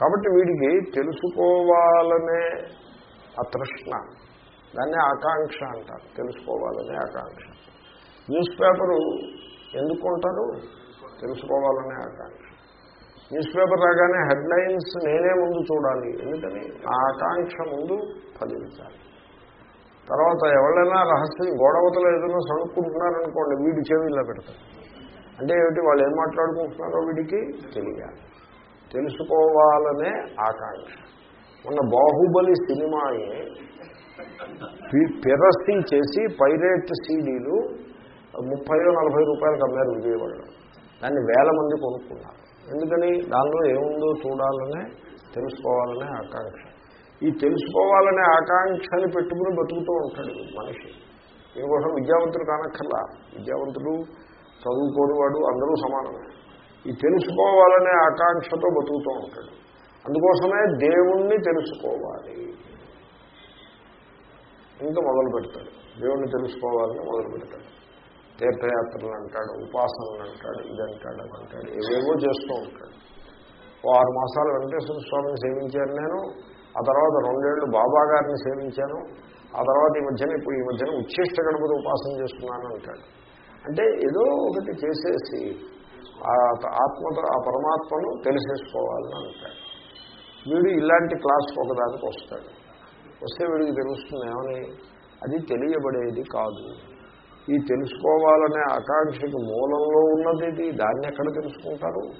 కాబట్టి వీడికి తెలుసుకోవాలనే ఆ తృష్ణ దాన్ని ఆకాంక్ష అంటారు. తెలుసుకోవాలనే ఆకాంక్ష. న్యూస్ పేపరు ఎందుకు కొంటారు తెలుసుకోవాలనే ఆకాంక్ష. న్యూస్ పేపర్ రాగానే హెడ్లైన్స్ నేనే ముందు చూడాలి. ఎందుకని? ఆ ఆకాంక్ష ముందు ఫలించాలి. తర్వాత ఎవరైనా రహస్యం గోడవతలో ఏదైనా సణుక్కుంటున్నారనుకోండి వీడి చెవిలో పెడతారు. అంటే ఏమిటి? వాళ్ళు ఏం మాట్లాడుకుంటున్నారో వీడికి తెలియాలి. తెలుసుకోవాలనే ఆకాంక్ష. మొన్న బాహుబలి సినిమాయే పిరసి చేసి పైరేట్ సీడీలు ముప్పైలో నలభై రూపాయలకు అమ్మారు విజయవాడలో. దాన్ని వేల మంది కొనుక్కున్నారు. ఎందుకని? దానిలో ఏముందో చూడాలనే తెలుసుకోవాలనే ఆకాంక్ష. ఈ తెలుసుకోవాలనే ఆకాంక్షని పెట్టుకుని బతుకుతూ ఉంటాడు మనిషి. దీనికోసం విద్యావంతుడు కానక్కర్లా. విద్యావంతుడు చదువుకోని వాడు అందరూ సమానమే. ఈ తెలుసుకోవాలనే ఆకాంక్షతో బతుకుతూ ఉంటాడు. అందుకోసమే దేవుణ్ణి తెలుసుకోవాలి. ఇంకా మొదలు పెడతాడు. దేవుణ్ణి తెలుసుకోవాలని మొదలు పెడతాడు. తీర్థయాత్రలు అంటాడు ఉపాసనలు అంటాడు ఇది అంటాడు అది అంటాడు ఏవేవో చేస్తూ ఉంటాడు. ఓ ఆరు మాసాలు వెంకటేశ్వర స్వామిని సేవించాను నేను. ఆ తర్వాత రెండేళ్ళు బాబా గారిని సేవించాను. ఆ తర్వాత ఈ మధ్యన ఇప్పుడు ఈ మధ్యన ఉచ్ఛిష్ట గణపతి ఉపాసన చేస్తున్నాను అంటాడు. అంటే ఏదో ఒకటి చేసేసి ఆ ఆ పరమాత్మను తెలిసేసుకోవాలని అంటాడు. వీడు ఇలాంటి క్లాస్కి ఒకదానికి వస్తాడు. వస్తే వీడికి తెలుస్తుంది ఏమని? అది తెలియబడేది కాదు. ఈ తెలుసుకోవాలనే ఆకాంక్షకి మూలంలో ఉన్నది ఇది. దాన్ని ఎక్కడ తెలుసుకుంటారు?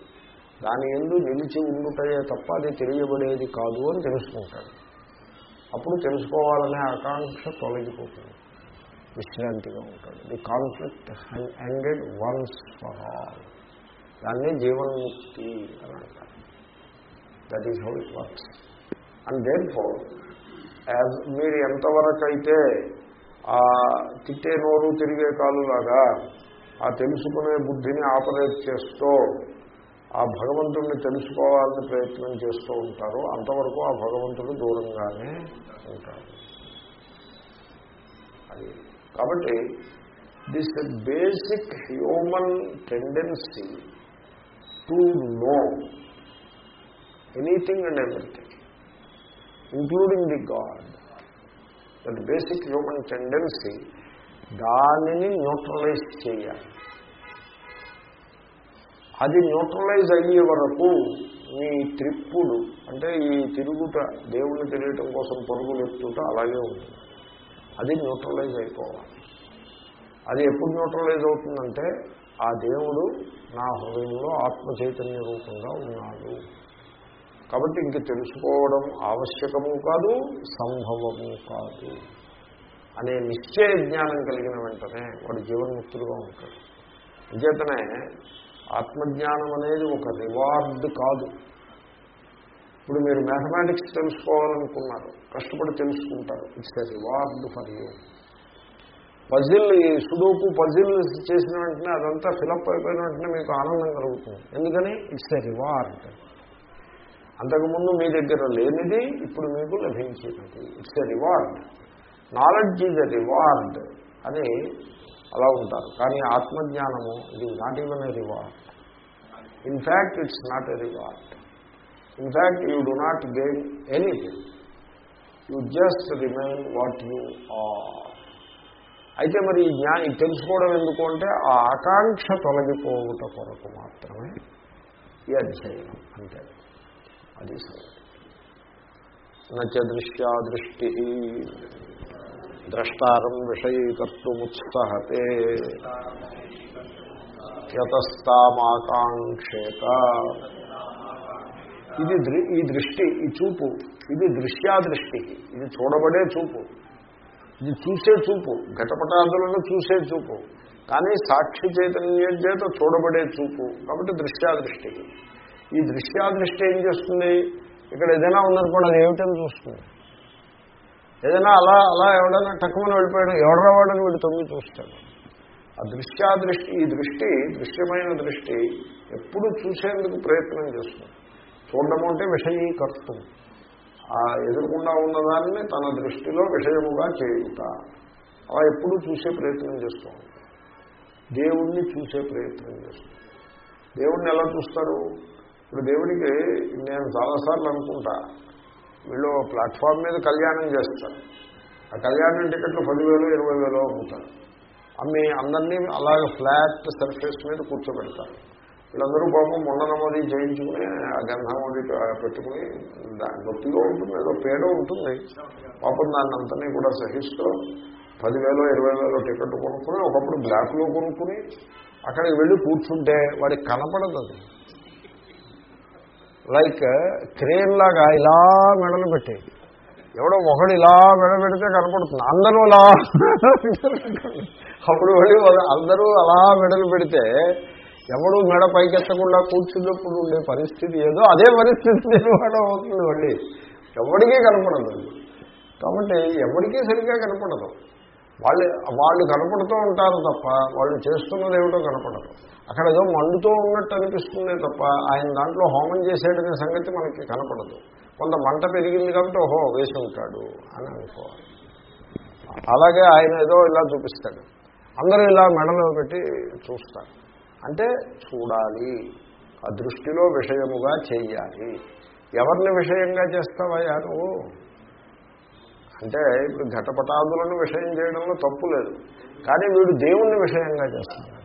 దాని ఎందు నిలిచి ఉండుటయే తప్ప అది తెలియబడేది కాదు అని తెలుసుకుంటాడు. అప్పుడు తెలుసుకోవాలనే ఆకాంక్ష తొలగిపోతుంది. విశ్రాంతిగా ఉంటాడు. The conflict ended once for all దాన్ని జీవన్ముక్తి అని అంటారు. That is how it works and then for as మీరు ఎంతవరకు అయితే ఆ తిట్టే నోరు తిరిగే కాలులాగా ఆ తెలుసుకునే బుద్ధిని ఆపరేట్ చేస్తూ ఆ భగవంతుడిని తెలుసుకోవాలని ప్రయత్నం చేస్తూ ఉంటారు అంతవరకు ఆ భగవంతుడు దూరంగానే ఉంటారు అది. కాబట్టి this basic human tendency to know anything and everything including the god that basic human tendency దానిని న్యూట్రలైజ్ చేయాలి. అది న్యూట్రలైజ్ అయ్యే వరకు మీ త్రిప్పులు అంటే ఈ తిరుగుట దేవుణ్ణి తెలియటం కోసం పరుగులు ఎత్తుట అలాగే ఉంటుంది. అది న్యూట్రలైజ్ అయిపోవాలి. అది ఎప్పుడు న్యూట్రలైజ్ అవుతుందంటే ఆ దేవుడు నా హృదయంలో ఆత్మ చైతన్య రూపంగా ఉన్నాడు. కాబట్టి ఇంక తెలుసుకోవడం ఆవశ్యకము కాదు సంభవము కాదు. అనే నిశ్చయ జ్ఞానం కలిగిన వెంటనే వాడు జీవన్ముక్తులుగా ఉంటాడు. అంచేతనే ఆత్మజ్ఞానం అనేది ఒక రివార్డ్ కాదు. ఇప్పుడు మీరు మ్యాథమెటిక్స్ తెలుసుకోవాలనుకున్నారు కష్టపడి తెలుసుకుంటారు. It's a reward for you. Puzzle ఈ సుడోకు పజిల్ చేసిన వెంటనే అదంతా ఫిలప్ అయిపోయిన వెంటనే మీకు ఆనందం కలుగుతుంది. ఎందుకని? ఇట్స్ ఎ రివార్డ్ అంతకుముందు మీ దగ్గర లేనిది ఇప్పుడు మీకు లభించినది. It's a reward knowledge is a reward అని అలా ఉంటారు. కానీ ఆత్మజ్ఞానము ఇది not even a reward in fact it's not a reward in fact you do not gain anything you just remain what you are అయితే మరి ఈ జ్ఞా ఇది తెలుసుకోవడం ఎందుకు అంటే ఆ ఆకాంక్ష తొలగిపోవుట కొరకు మాత్రమే ఈ అధ్యయనం అంటే అది సంగతి. నచ దృష్టి ద్రష్టారం విషయీకర్తుముత్సహతే యతస్తామాకాంక్షేత. ఇది దృ- ఈ దృష్టి ఈ చూపు ఇది దృశ్యాదృష్టి ఇది చూడబడే చూపు. ఇది చూసే చూపు. ఘటపటాదులను చూసే చూపు. కానీ సాక్షి చైతన్యం చేత చూడబడే చూపు. కాబట్టి దృశ్యాదృష్టి. ఈ దృశ్యాదృష్టి ఏం చేస్తుంది? ఇక్కడ ఏదైనా ఉందనుకోండి అది ఏమిటని చూస్తుంది. ఏదైనా అలా అలా ఎవడైనా టక్కుమని వెళ్ళిపోయాడు ఎవడరా వాడని వీడు తొమ్మిది చూస్తాడు. ఆ దృశ్యాదృష్టి ఈ దృష్టి దృశ్యమైన దృష్టి ఎప్పుడు చూసేందుకు ప్రయత్నం చేస్తుంది. చూడడం అంటే విషయీకర్తం. ఆ ఎదురుకుండా ఉన్నదాన్ని తన దృష్టిలో విషయముగా చేయుట. అలా ఎప్పుడూ చూసే ప్రయత్నం చేస్తూ దేవుణ్ణి చూసే ప్రయత్నం చేస్తాం దేవుణ్ణి ఎలా చూస్తారు ఇప్పుడు దేవుడికి నేను చాలాసార్లు అనుకుంటా వీళ్ళు ప్లాట్ఫామ్ మీద కళ్యాణం చేస్తారు. ఆ కళ్యాణం టికెట్లు పదివేలు ఇరవై వేలు అమ్ముతారు. అమ్మి అందరినీ అలాగే ఫ్లాట్ సర్ఫేస్ మీద కూర్చోబెడతారు. వీళ్ళందరూ పాపం మొండ చేయించుకుని ఆ గంధం అది పెట్టుకుని దాని నొప్పిగా ఉంటుంది ఏదో పేడ ఉంటుంది. పాపం దాన్ని అంతని కూడా సహిస్తూ పదివేలు ఇరవై వేలు టికెట్ కొనుక్కుని ఒకప్పుడు బ్లాక్లో కొనుక్కుని అక్కడికి వెళ్ళి కూర్చుంటే వాడికి కనపడదు అది. లైక్ క్రేన్ లాగా ఇలా మెడలు పెట్టేది ఎవడో ఒకడు ఇలా మెడ పెడితే కనపడుతుంది. అందరూ అలా అప్పుడు వెళ్ళి అందరూ అలా మెడలు పెడితే ఎవడు మెడ పైకెత్తకుండా కూర్చున్నప్పుడు ఉండే పరిస్థితి ఏదో అదే పరిస్థితి నిర్వహణ అవుతుంది మళ్ళీ. ఎవరికీ కనపడదు. కాబట్టి ఎవరికీ సరిగ్గా కనపడదు. వాళ్ళు వాళ్ళు కనపడుతూ ఉంటారు తప్ప వాళ్ళు చేస్తున్నది ఏమిటో కనపడదు. అక్కడ ఏదో మండుతూ ఉన్నట్టు అనిపిస్తుంది తప్ప ఆయన దాంట్లో హోమం చేసేటనే సంగతి మనకి కనపడదు. కొంత మంట పెరిగింది కాబట్టి ఓహో వేసి ఉంటాడు అని అనుకోవాలి. అలాగే ఆయన ఏదో ఇలా చూపిస్తాడు. అందరూ ఇలా మెడలో పెట్టి చూస్తారు. అంటే చూడాలి. ఆ దృష్టిలో విషయముగా చేయాలి ఎవరిని విషయంగా చేస్తావయ్యా నువ్వు అంటే ఇప్పుడు ఘటపటాదులను విషయం చేయడంలో తప్పు లేదు. కానీ వీడు దేవుణ్ణి విషయంగా చేస్తాడు.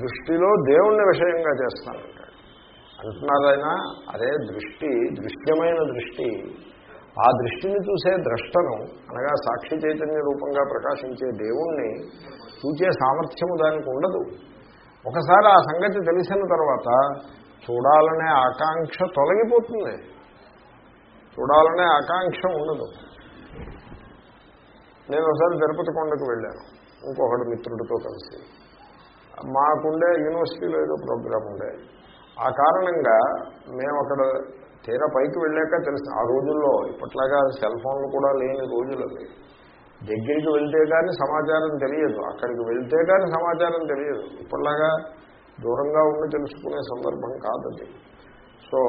దృష్టిలో దేవుణ్ణి విషయంగా చేస్తానంటాడు అంటున్నారు అదే దృష్టి దృశ్యమైన దృష్టి. ఆ దృష్టిని చూసే ద్రష్టను అనగా సాక్షి చైతన్య రూపంగా ప్రకాశించే దేవుణ్ణి చూచే సామర్థ్యము దానికి ఉండదు. ఒకసారి ఆ సంగతి తెలిసిన తర్వాత చూడాలనే ఆకాంక్ష తొలగిపోతుంది. చూడాలనే ఆకాంక్ష ఉండదు. నేను ఒకసారి తిరుపతి కొండకు వెళ్ళాను. ఇంకొకటి మిత్రుడితో కలిసి. మాకుండే యూనివర్సిటీలో ఏదో ప్రోగ్రాం ఉండే. ఆ కారణంగా మేము అక్కడ తీరా పైకి వెళ్ళాక తెలుసు ఆ రోజుల్లో ఇప్పట్లాగా సెల్ ఫోన్లు కూడా లేని రోజులు దగ్గరికి వెళ్తే కానీ సమాచారం తెలియదు అక్కడికి వెళ్తే కానీ సమాచారం తెలియదు. ఇప్పటిలాగా దూరంగా ఉండి తెలుసుకునే సందర్భం కాదది సో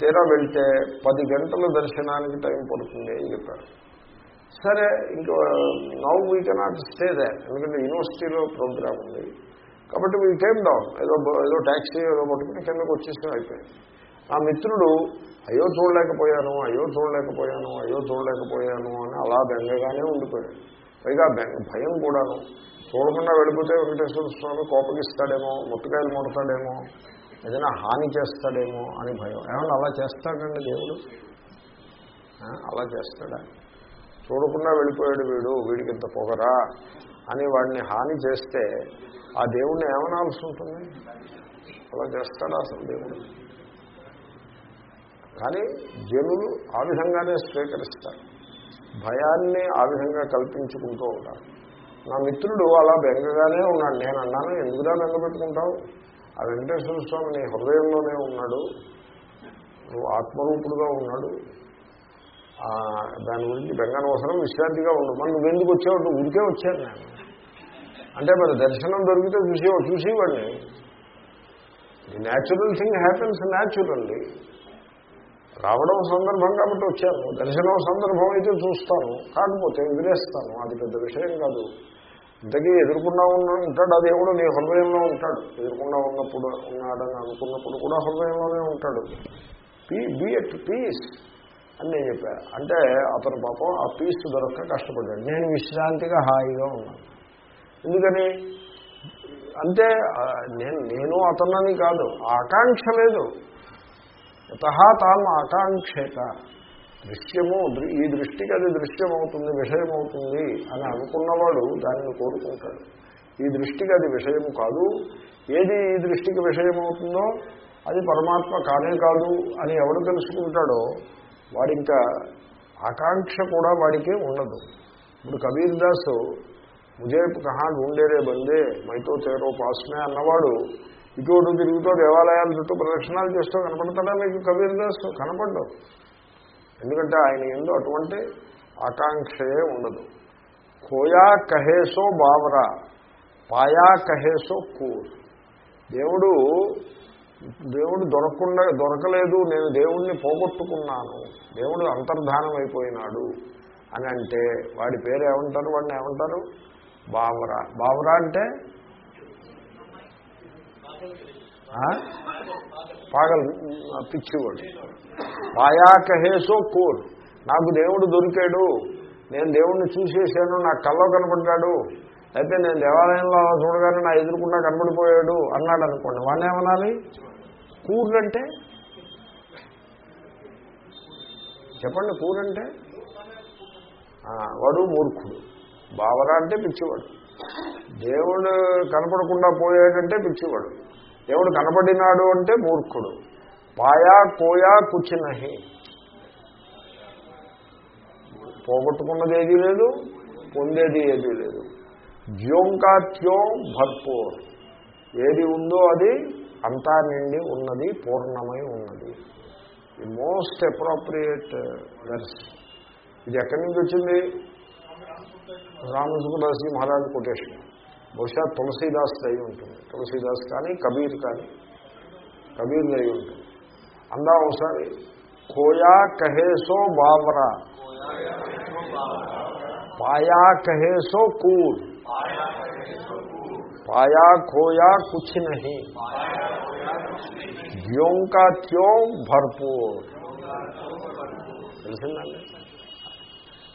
తీరా వెళ్తే పది గంటల దర్శనానికి టైం పడుతుంది అని చెప్పారు. సరే ఇంకో now we cannot stay there ఎందుకంటే యూనివర్సిటీలో ప్రోగ్రామ్ ఉంది. కాబట్టి వీ టైం డౌన్ ఏదో ఏదో ట్యాక్సీ ఏదో పట్టుకుని కిందకు వచ్చేసిన అయిపోయింది. ఆ మిత్రుడు అయ్యో చూడలేకపోయాను అయ్యో చూడలేకపోయాను అయ్యో చూడలేకపోయాను అని అలా బెంగగానే ఉండిపోయాడు. పైగా భయం కూడాను. చూడకుండా వెళ్ళిపోతే వెంకటేశ్వర స్వామి కోపగిస్తాడేమో ముట్టకాయలు ముడతాడేమో ఏదైనా హాని చేస్తాడేమో అని భయం. ఏమన్నా అలా చేస్తాడండి దేవుడు? అలా చేస్తాడా? చూడకుండా వెళ్ళిపోయాడు వీడు వీడికి ఇంత పొగరా అని వాడిని హాని చేస్తే ఆ దేవుణ్ణి ఏమనాల్సి ఉంటుంది? అలా చేస్తాడా అసలు దేవుడు? కానీ జనులు ఆ విధంగానే స్వీకరిస్తారు. భయాన్ని ఆ విధంగా కల్పించుకుంటూ ఉంటారు. నా మిత్రుడు అలా బెంగగానే ఉన్నాడు. నేను అన్నాను ఎందుకుగా బెంగ పెట్టుకుంటావు? ఆ వెంకటేశ్వర స్వామి నీ హృదయంలోనే ఉన్నాడు. నువ్వు ఆత్మరూపుడుగా ఉన్నాడు. దాని గురించి బెంగనవసరం విశ్రాంతిగా ఉండు. మరి నువ్వు ఎందుకు వచ్చావు? నువ్వు ఉడికే వచ్చాను నేను. అంటే మరి దర్శనం దొరికితే చూసి చూసేవాడిని. The natural thing happens naturally రావడం సందర్భం కాబట్టి వచ్చాను దర్శనం సందర్భం అయితే చూస్తాను. కాకపోతే వదిలేస్తాను. అది పెద్ద విషయం కాదు. ఇంతకీ ఎదుర్కొన్నా ఉన్న ఉంటాడు. అది కూడా నీ హృదయంలో ఉంటాడు. ఎదుర్కొన్నా ఉన్నప్పుడు ఉన్నాడని అనుకున్నప్పుడు కూడా హృదయంలోనే ఉంటాడు. పీ బీ ఎట్ పీస్ అని నేను చెప్పాను అంటే అతను పాపం ఆ పీస్ దొరక్క కష్టపడ్డాడు. నేను విశ్రాంతిగా హాయిగా ఉన్నాను. ఎందుకని? అంటే నేను నేను అతనని కాదు. ఆకాంక్ష లేదు. యత తాం ఆకాంక్షేత దృశ్యము ఈ దృష్టికి అది దృశ్యమవుతుంది విషయమవుతుంది అని అనుకున్నవాడు దానిని కోరుకుంటాడు. ఈ దృష్టికి అది విషయము కాదు. ఏది ఈ దృష్టికి విషయమవుతుందో అది పరమాత్మ కానే కాదు అని ఎవడు తెలుసుకుంటాడో వాడింకా ఆకాంక్ష కూడా వాడికే ఉండదు. ఇప్పుడు కబీర్ దాసు ముజే కహా ఢూండేరే బందే మైతో తేరో పాస్మే అన్నవాడు ఇటు తిరుగుతూ దేవాలయాల చుట్టూ ప్రదక్షిణాలు చేస్తూ కనపడతాడా మీకు కబీర్ దాస్? కనపడ్డు. ఎందుకంటే ఆయన ఏందో అటువంటి ఆకాంక్షయే ఉండదు. కోయా కహేసో బావరా పాయా కహేసో కూర్. దేవుడు దేవుడు దొరకకుండా దొరకలేదు నేను దేవుణ్ణి పోగొట్టుకున్నాను దేవుడు అంతర్ధానం అయిపోయినాడు అని అంటే వాడి పేరు ఏమంటారు? వాడిని ఏమంటారు? బావరా. బావరా అంటే పాగల్ పిచ్చివాడు. పాయాకహేసో కోర్. నాకు దేవుడు దొరికాడు. నేను దేవుడిని చూసేసాను. నాకు కల్లో కనపడ్డాడు. అయితే నేను దేవాలయంలో చూడగానే నా ఎదురుకుండా కనపడిపోయాడు అన్నాడు అనుకోండి. వాడిని ఏమనాలి? కూరంటే చెప్పండి కూరంటే? వాడు మూర్ఖుడు. బావరా అంటే పిచ్చివాడు. దేవుడు కనపడకుండా పోయాడంటే పిచ్చివాడు. దేవుడు కనపడినాడు అంటే మూర్ఖుడు. పాయా కోయా కూర్చునహి పోగొట్టుకున్నది ఏదీ లేదు పొందేది ఏదీ లేదు. జ్యోంకాత్యో భర్పూర్. ఏది ఉందో అది అంతా నిండి ఉన్నది పూర్ణమై ఉన్నది. ది మోస్ట్ అప్రోప్రియేట్ వెర్స్ ఇది ఎక్కడి నుంచి వచ్చింది? రామసుఖదాసి మహారాజ్ కొటేషన్. బహుశా తులసీదాస్ దయ ఉంటుంది. తులసీదాస్ కానీ కబీర్ కానీ. కబీర్ దయ ఉంటుంది. అందా ఒకసారి కోయా కహేసో బావరా? పాయా కహేసో కూర్. పాయా ఖోయా కుచ్ నహి. జ్యోంకా త్యో భర్పూర్. తెలిసిందండి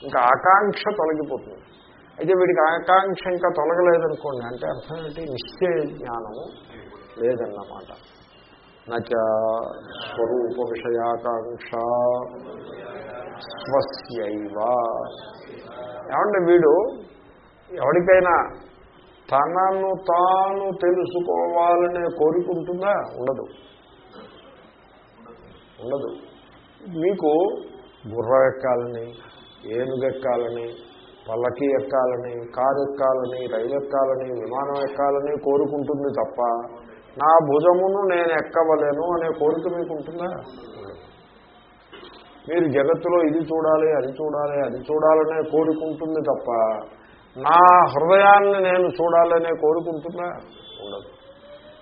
ఇంకా ఆకాంక్ష తొలగిపోతుంది. అయితే వీడికి ఆకాంక్ష ఇంకా తొలగలేదనుకోండి అంటే అర్థం ఏంటి? నిశ్చయ జ్ఞానము లేదన్నమాట. నచ స్వరూప విషయాకాంక్ష స్వస్యైవ. ఏమంటే వీడు ఎవరికైనా తనను తాను తెలుసుకోవాలనే కోరిక ఉంటుందా? ఉండదు. ఉండదు. మీకు గుర్ర ఎక్కాలని ఏనుగెక్కాలని పల్లకి ఎక్కాలని కారు ఎక్కాలని రైలు ఎక్కాలని విమానం ఎక్కాలని కోరుకుంటుంది తప్ప నా భుజమును నేను ఎక్కవలేను అనే కోరిక మీకు ఉంటుందా? మీరు జగత్తులో ఇది చూడాలి అది చూడాలి అది చూడాలనే కోరుకుంటుంది తప్ప నా హృదయాన్ని నేను చూడాలనే కోరుకుంటుందా ఉండదు.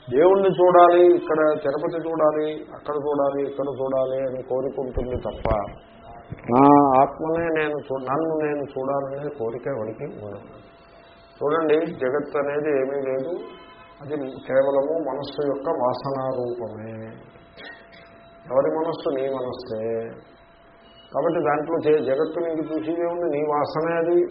దేవుణ్ణి చూడాలి ఇక్కడ తిరుపతి చూడాలి అక్కడ చూడాలి ఇక్కడ చూడాలి అని కోరుకుంటుంది తప్ప నా ఆత్మనే నేను నన్ను నేను చూడాలనే కోరిక వాడికి ఉండదు. చూడండి జగత్ అనేది ఏమీ లేదు. అది కేవలము మనస్సు యొక్క వాసనారూపమే ఎవరి మనస్సు నీ మనస్సే. కాబట్టి దాంట్లో జ- జగత్తు నీకు చూసేదే ఉంది. నీ వాసనే అది.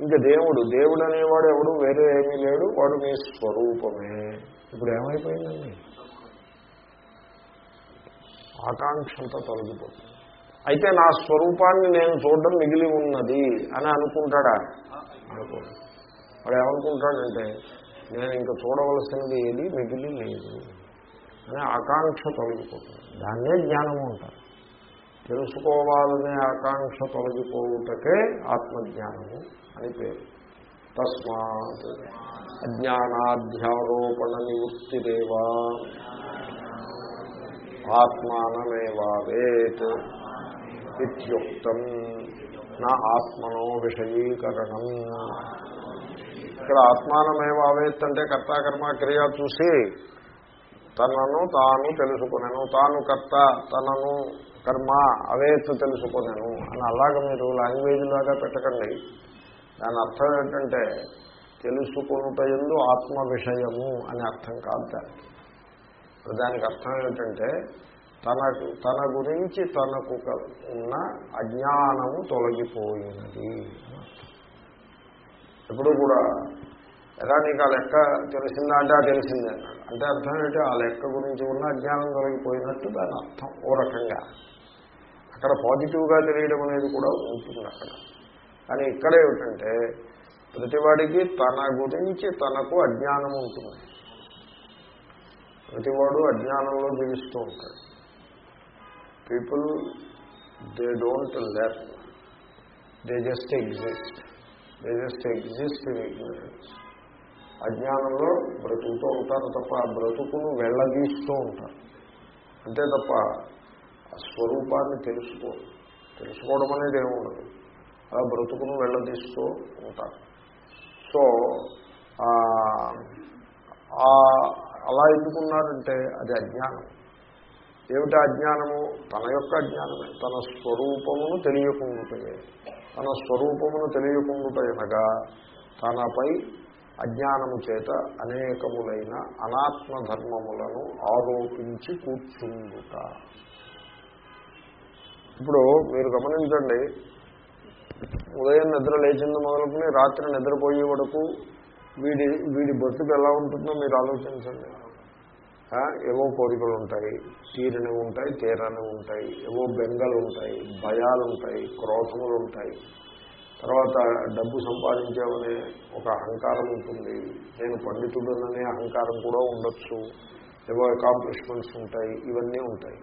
ఇంకా దేవుడు దేవుడు అనేవాడు ఎవడు వేరే ఏమీ లేడు. వాడు నీ స్వరూపమే. ఇప్పుడు ఏమైపోయిందండి? ఆకాంక్ష అంతా తొలగిపోతుంది. అయితే నా స్వరూపాన్ని నేను చూడడం మిగిలి ఉన్నది అని అనుకుంటాడా? అనుకోడు వాడు ఏమనుకుంటాడంటే నేను ఇంకా చూడవలసినది ఏది మిగిలి లేదు అనే ఆకాంక్ష తొలగిపోతుంది. దాన్నే జ్ఞానము అంటారు. తెలుసుకోవాలనే ఆకాంక్ష తొలగిపోవుటకే ఆత్మజ్ఞానము అని పేరు. తస్మాత్ అజ్ఞానాధ్యారోపణ నివృత్తిరేవా. ఆత్మానమేవావేత్. ఇత్యుక్తం. నా ఆత్మనో విషయీకరణం. ఇక్కడ ఆత్మానమేవావేత్ అంటే కర్తాకర్మ క్రియ చూసి తనను తాను తెలుసుకునేను. తాను కర్త తనను కర్మ అవేత్తు తెలుసుకునేను. అని అలాగ మీరు లాంగ్వేజ్ లాగా పెట్టకండి. దాని అర్థం ఏంటంటే తెలుసుకునుట ఎందు ఆత్మ విషయము అని అర్థం కాదు దానికి. దానికి అర్థం ఏంటంటే తన తన గురించి తనకు ఉన్న అజ్ఞానము తొలగిపోయినది ఎప్పుడు కూడా ఎలా నీకు ఆ లెక్క తెలిసిందా అంటే ఆ తెలిసిందే అన్నాడు. అంటే అర్థం ఏంటి? ఆ లెక్క గురించి ఉన్న అజ్ఞానం తొలగిపోయినట్టు దాని అర్థం ఓ రకంగా. అక్కడ పాజిటివ్గా తెలియడం అనేది కూడా ఉంటుంది అక్కడ. కానీ ఇక్కడ ఏమిటంటే ప్రతివాడికి తన గురించి తనకు అజ్ఞానం ఉంటుంది. ప్రతివాడు అజ్ఞానంలో జీవిస్తూ ఉంటాడు. People they don't learn they just exist they just exist in ignorance అజ్ఞానంలో బ్రతుకుతూ ఉంటారు తప్ప ఆ బ్రతుకును వెళ్ళదీస్తూ ఉంటారు. అంతే తప్ప ఆ స్వరూపాన్ని తెలుసుకోరు. తెలుసుకోవడం అనేది ఏముండదు అలా బ్రతుకును వెళ్ళదీస్తూ ఉంటారు. సో అలా ఎందుకున్నారంటే అది అజ్ఞానం. ఏమిటి అజ్ఞానము తన యొక్క అజ్ఞానమే తన స్వరూపమును తెలియకుండుటే తన స్వరూపమును తెలియకుండా అనగా తనపై అజ్ఞానము చేత అనేకములైన అనాత్మ ధర్మములను ఆరోపించి కూర్చుండుట. ఇప్పుడు మీరు గమనించండి ఉదయం నిద్ర లేచింది మొదలుకుని రాత్రి నిద్రపోయే వరకు వీడి వీడి బతుకు ఎలా ఉంటుందో మీరు ఆలోచించండి. ఏవో కోరికలు ఉంటాయి తీరని ఉంటాయి తీరని ఉంటాయి ఏవో బెంగలు ఉంటాయి భయాలు ఉంటాయి క్రోధములు ఉంటాయి తర్వాత డబ్బు సంపాదించామనే ఒక అహంకారం ఉంటుంది నేను పండితుడననే అహంకారం కూడా ఉండొచ్చు. ఏవో అకాంప్లిష్మెంట్స్ ఉంటాయి ఇవన్నీ ఉంటాయి.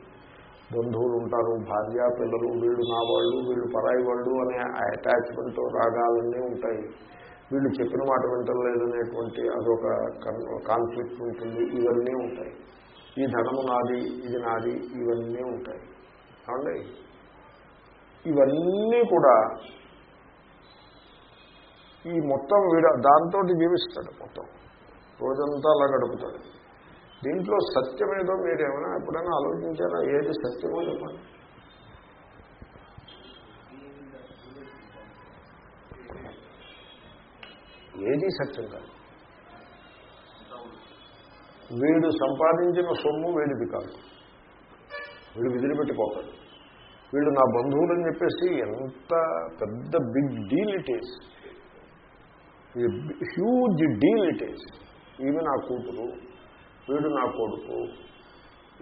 బంధువులు ఉంటారు భార్య పిల్లలు వీళ్ళు నా వాళ్ళు వీళ్ళు పరాయి వాళ్ళు అనే అటాచ్మెంట్ రాగాలన్నీ ఉంటాయి. వీళ్ళు చెప్పిన మాట వింటలేదనేటువంటి అదొక కాన్ఫ్లిక్ట్ ఉంటుంది. ఇవన్నీ ఉంటాయి. ఈ ధనము నాది ఇది నాది ఇవన్నీ ఉంటాయి. ఏమండి ఇవన్నీ కూడా ఈ మొత్తం వీడ దాంతో జీవిస్తాడు మొత్తం. రోజంతా అలా గడుపుతాడు. దీంట్లో సత్యమేదో మీరు ఏమైనా ఎప్పుడైనా ఆలోచించారా? ఏది సత్యమో చెప్పండి. ఏది సత్యం కాదు. వీడు సంపాదించిన సొమ్ము వీడిది కాదు. వీడు విదిలిపెట్టిపోతాడు. వీళ్ళు నా బంధువులు అని చెప్పేసి ఎంత పెద్ద big deal it is huge deal it is ఈమె నా కూతురు వీడు నా కొడుకు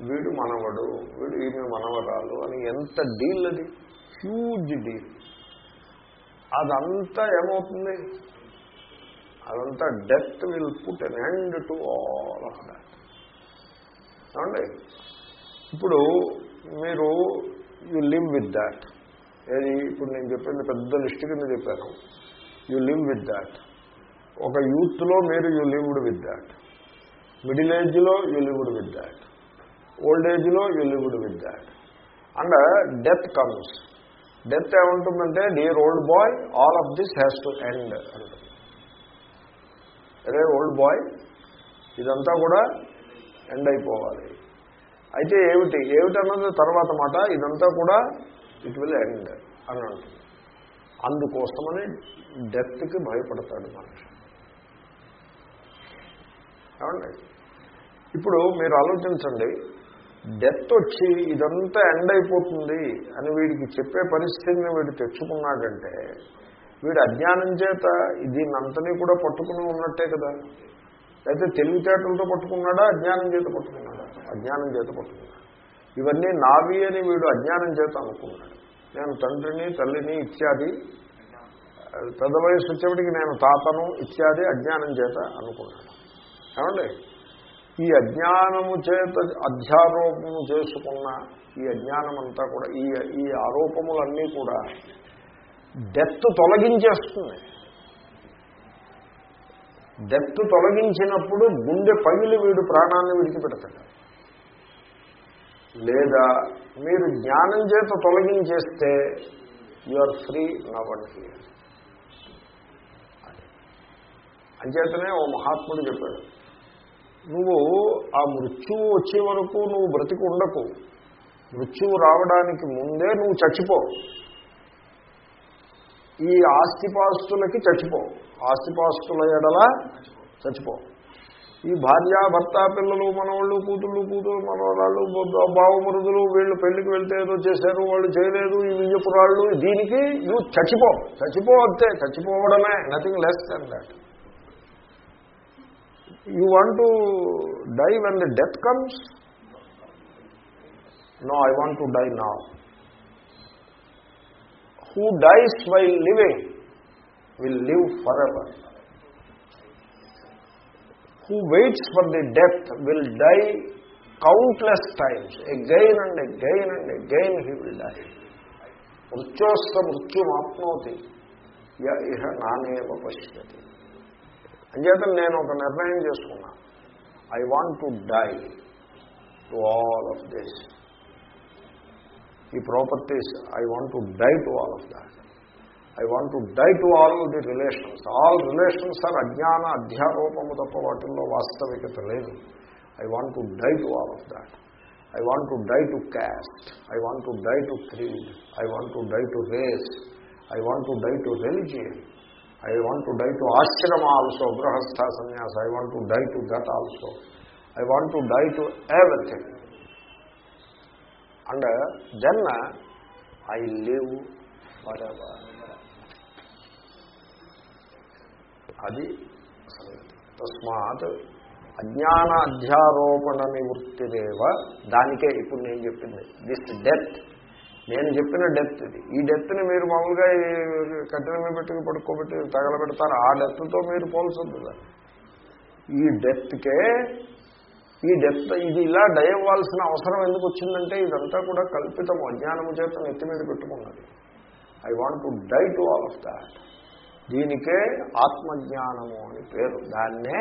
వీడు మనవడు వీడు ఈమె మనవరాలు అని ఎంత డీల్ అది? హ్యూజ్ డీల్ అదంతా ఏమవుతుంది? అదంతా death will put an end to all of that. ఏమండి? ఇప్పుడు మీరు యు లివ్ విత్ దాట్. ఏది? ఇప్పుడు నేను చెప్పింది పెద్ద లిస్ట్ కింద చెప్పాను. You live with that. ఒక యూత్లో మీరు you lived with that. Middle ఏజ్లో you lived with that. Old ఏజ్లో you lived with that. And death comes. Death ఏముంటుందంటే dear old boy all of this has to end అంటుంది. అరే old bye ఇదంతా కూడా ఎండ్ అయిపోవాలి. అయితే ఏమిటి? ఏమిటన్నది తర్వాత మాట ఇదంతా కూడా ఇట్ విల్ ఎండ్ అని అంటుంది. అందుకోసమని డెత్కి భయపడతాడు మనిషి. ఏమండి? ఇప్పుడు మీరు ఆలోచించండి డెత్ వచ్చి ఇదంతా ఎండ్ అయిపోతుంది అని వీడికి చెప్పే పరిస్థితిని వీడు తెచ్చుకున్నాడంటే వీడు అజ్ఞానం చేత దీన్నంతని కూడా పట్టుకుని ఉన్నట్టే కదా. అయితే తెలివితేటలతో పట్టుకున్నాడా అజ్ఞానం చేత పట్టుకున్నాడా? అజ్ఞానం చేత పట్టుకున్నాడు. ఇవన్నీ నావి అని వీడు అజ్ఞానం చేత అనుకున్నాడు. నేను తండ్రిని తల్లిని ఇత్యాది పెద్ద వయసు వచ్చేప్పటికి నేను తాతను ఇత్యాది అజ్ఞానం చేత అనుకున్నాడు. ఏమండి? ఈ అజ్ఞానము చేత అధ్యారోపము చేసుకున్న ఈ అజ్ఞానం అంతా కూడా ఈ ఈ ఆరోపములన్నీ కూడా డెత్ తొలగించేస్తుంది. డెత్ తొలగించినప్పుడు గుండె పగిలి వీడు ప్రాణాన్ని విడిచిపెడతాడు లేదా మీరు జ్ఞానం చేత తొలగించేస్తే you are free now and here అంచేతనే ఓ మహాత్ముడు చెప్పాడు నువ్వు ఆ మృత్యువు వచ్చే వరకు నువ్వు బ్రతికి ఉండకు. మృత్యువు రావడానికి ముందే నువ్వు చచ్చిపో. ఈ ఆస్తిపాస్తులకి చచ్చిపో. ఆస్తిపాస్తుల ఎడల చచ్చిపో. ఈ భార్య భర్త పిల్లలు మనవాళ్ళు కూతుళ్ళు కూతురు మనవరాళ్ళు భావమరుదులు వీళ్ళు పెళ్ళికి వెళ్తే ఏదో చేశారు వాళ్ళు చేయలేదు ఈ విజయపురాళ్ళు దీనికి నువ్వు చచ్చిపో. చచ్చిపో అంతే. చచ్చిపోవడమే. Nothing less than that you want to die when the death comes no I want to die నా who dies while living will live forever. Who waits for the death will die countless times. Again and again and again he will die. మృత్యోస్త మృత్యుమాప్నోతి య ఇహ నానేవ పశ్యతి అంచేత నేను ఒక నిర్ణయం చేసుకున్నా I want to die to all of this ఈ properties I want to die to all of that I want to die to all the relations all relations are అజ్ఞాన అధ్యారోపము తప్ప వాటిల్లో వాస్తవికత లేదు I want to die to all of that I want to die to caste I want to die to creed I want to die to race I want to die to religion I want to die to ashrama also grihastha sannyasa I want to die to that also I want to die to everything and then I live for ever అది తస్మాత్ అజ్ఞాన అధ్యారోపణ నివృత్తిరేవ. దానికే ఇప్పుడు నేను చెప్పింది. This death నేను చెప్పిన death ఇది. ఈ డెత్ని మీరు మామూలుగా ఈ మీద పెట్టుకు పడుకోబెట్టి తగలబెడతారు? ఆ డెత్తో మీరు పోల్చొద్దు. ఈ డెత్కే ఈ డెత్ ఇది ఇలా డయవ్వాల్సిన అవసరం ఎందుకు వచ్చిందంటే ఇదంతా కూడా కల్పితము అజ్ఞానము చేత నెత్తి మీద పెట్టుకున్నది. I want to die to all of that దీనికే ఆత్మజ్ఞానము అని పేరు. దాన్నే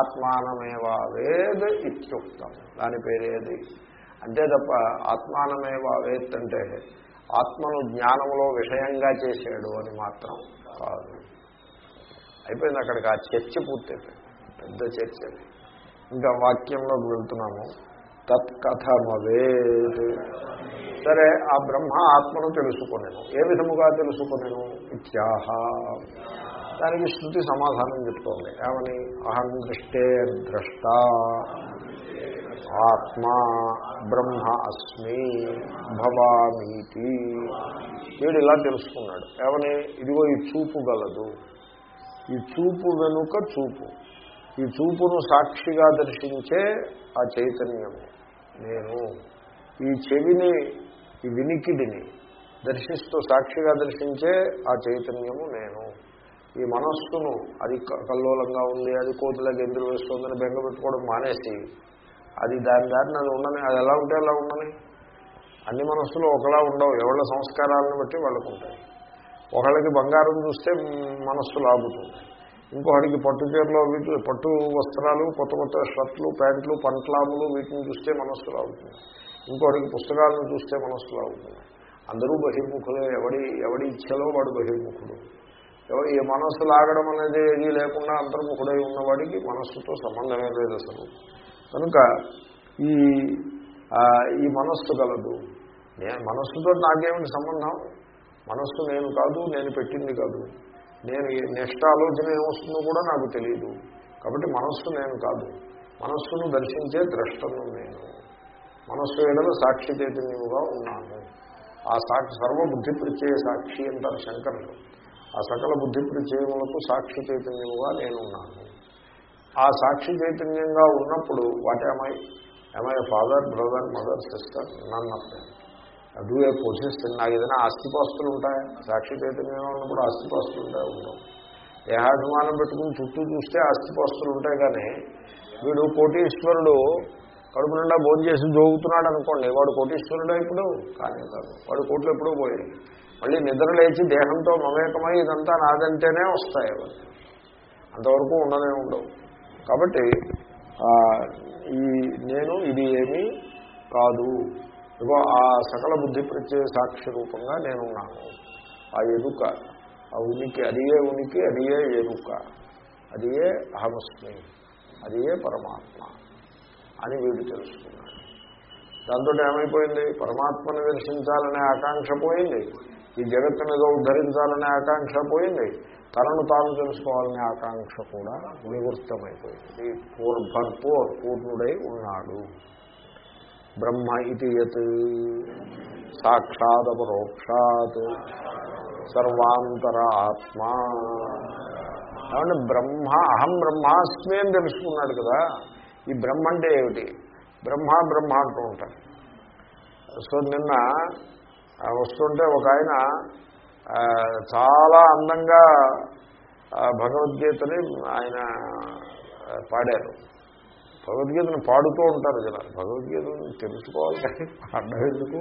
ఆత్మానమేవావేద్ ఇత్యుక్తం. దాని పేరేది? అంతే తప్ప ఆత్మానమేవావేత్ అంటే ఆత్మను జ్ఞానంలో విషయంగా చేశాడు అని మాత్రం కాదు. అయిపోయింది అక్కడికి. ఆ చర్చ పూర్తయిపోయింది. పెద్ద చర్చ అది. ఇంకా వాక్యంలోకి వెళ్తున్నాము. తత్కథమవేద్ సరే ఆ బ్రహ్మ ఆత్మను తెలుసుకునేను. ఏ విధముగా తెలుసుకునేను? ఇత్యాహ. దానికి శృతి సమాధానం చెప్తోంది. ఏమని? అహం దృష్టే ద్రష్ట. ఆత్మా బ్రహ్మ అస్మి భవామీతి వీడు ఇలా తెలుసుకున్నాడు. ఏమని? ఇదిగో ఈ చూపు గలదు. ఈ చూపు వెనుక చూపు. ఈ చూపును సాక్షిగా దర్శించే ఆ చైతన్యము. నేను ఈ చెవిని ఈ వినికిడిని దర్శిస్తూ సాక్షిగా దర్శించే ఆ చైతన్యము నేను. ఈ మనస్సును అది కల్లోలంగా ఉంది అది కోతులకు ఎందుకు వేస్తుందని బెంగ పెట్టుకోవడం మానేసి అది దాని దారిని అది ఉండని అది ఎలా ఉంటే అలా ఉండని? అన్ని మనస్సులు ఒకలా ఉండవు ఎవళ్ళ సంస్కారాలను బట్టి వాళ్ళకు ఉంటాయి ఒకళ్ళకి బంగారం చూస్తే మనస్సు లాగుతుంది. ఇంకోటికి పట్టు చీరలో వీటి పట్టు వస్త్రాలు కొత్త కొత్త షర్ట్లు ప్యాంట్లు పంట్లాములు వీటిని చూస్తే మనస్సులో అవుతుంది ఇంకోటికి పుస్తకాలను చూస్తే మనస్సులో అవుతుంది అందరూ బహిర్ముఖులే. ఎవడి ఎవడి ఇచ్ఛలో వాడు బహిర్ముఖుడు. ఈ మనస్సు లాగడం అనేది ఏది లేకుండా అంతర్ముఖుడై ఉన్నవాడికి మనస్సుతో సంబంధమే లేదు అసలు. కనుక ఈ ఈ మనస్సు కలదు నేను మనస్సుతో నాకేమిటి సంబంధం? మనస్సు నేను కాదు నేను పెట్టింది కాదు. నేను ఏ- నెక్స్ట్ ఆలోచన ఏమొస్తుందో కూడా నాకు తెలియదు కాబట్టి మనస్సు నేను కాదు. మనస్సును దర్శించే ద్రష్టను నేను. మనస్సు ఏడల సాక్షి చైతన్యముగా ఉన్నాను. ఆ సాక్షి సర్వబుద్ధి ప్రత్యయ సాక్షి అంటారు శంకరులు. ఆ సకల బుద్ధి ప్రత్యయములకు సాక్షి చైతన్యముగా నేనున్నాను ఆ సాక్షి చైతన్యంగా ఉన్నప్పుడు వాట్ ఏమై ఏమై father brother mother sister none of do a position నాకు ఏదైనా ఆస్తిపాస్తులు ఉంటాయా? సాక్షి చైతన్యంగా ఉన్నప్పుడు ఆస్తిపాస్తులు ఉంటాయి ఉండవు దేహాభిమానం పెట్టుకుని చుట్టూ చూస్తే ఆస్తిపాస్తులు ఉంటాయి కానీ వీడు కోటీశ్వరుడు కడుపు నిండా భోజనం చేసి జోగుతున్నాడు అనుకోండి వాడు కోటీశ్వరుడు ఇప్పుడు? కానీ కాదు. వాడు కోట్లు ఎప్పుడూ పోయాయి మళ్ళీ నిద్ర లేచి దేహంతో మమేకమై ఇదంతా నాదంటేనే వస్తాయి అవన్నీ అంతవరకు ఉండనే ఉండవు. కాబట్టి ఈ నేను ఇది ఏమీ కాదు. ఇగో ఆ సకల బుద్ధి ప్రత్యయ సాక్షి రూపంగా నేనున్నాను. ఆ ఎరుక ఆ ఉనికి అదియే ఉనికి అదియే ఎరుక అదియే అహమస్మి అదియే పరమాత్మ అని వీడు తెలుసుకున్నాడు. దాంతో ఏమైపోయింది? పరమాత్మను దర్శించాలనే ఆకాంక్ష పోయింది. ఈ జగత్తును ఏదో ఉద్ధరించాలనే ఆకాంక్ష పోయింది. తనను తాను తెలుసుకోవాలనే ఆకాంక్ష కూడా నివృత్తమైపోయింది. పూర్ భర్పూర్ పూర్ణుడై ఉన్నాడు. బ్రహ్మ ఇది యత్. సాక్షాదపరోక్షాత్ సర్వాంతర ఆత్మ కాబట్టి బ్రహ్మ అహం బ్రహ్మాస్మి అని తెలుసుకున్నాడు కదా. ఈ బ్రహ్మ అంటే ఏమిటి? బ్రహ్మ బ్రహ్మ అంటూ ఉంటారు. సో నిన్న వస్తుంటే ఒక ఆయన చాలా అందంగా భగవద్గీతని ఆయన పాడారు. భగవద్గీతను పాడుతూ ఉంటారు జనాలు. భగవద్గీతను తెలుసుకోవాలి. కానీ పాడడం ఎందుకు